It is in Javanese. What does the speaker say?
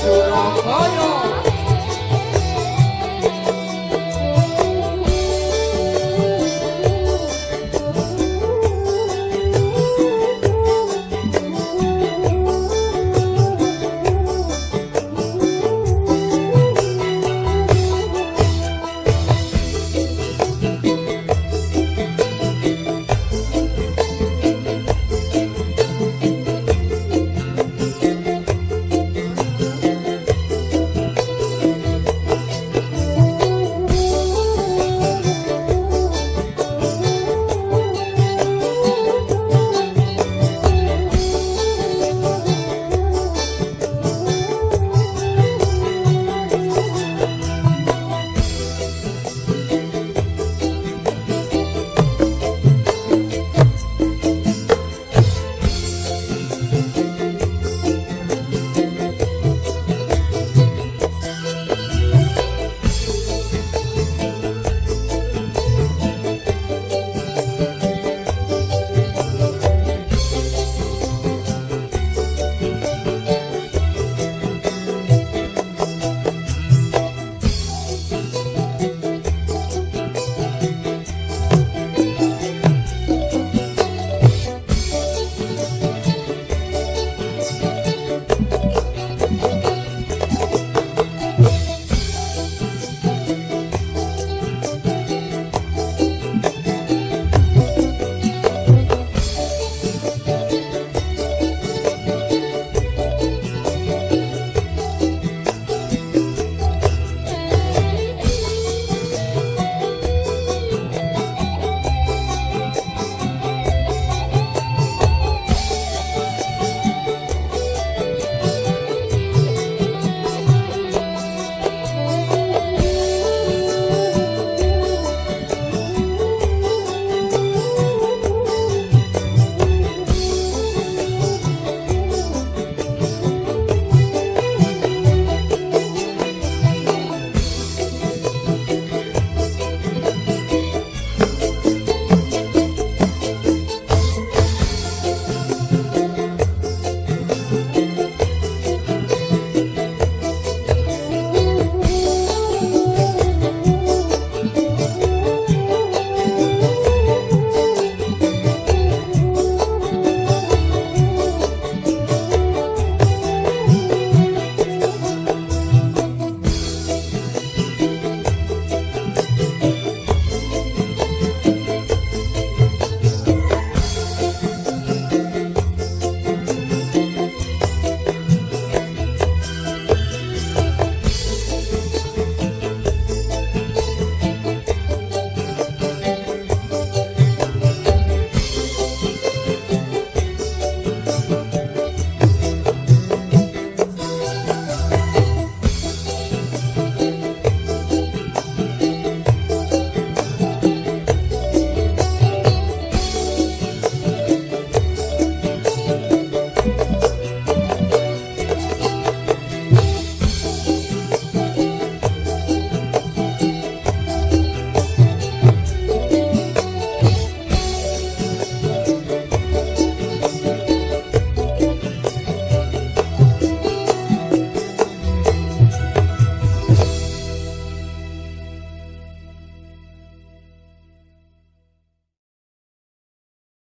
Surabaya.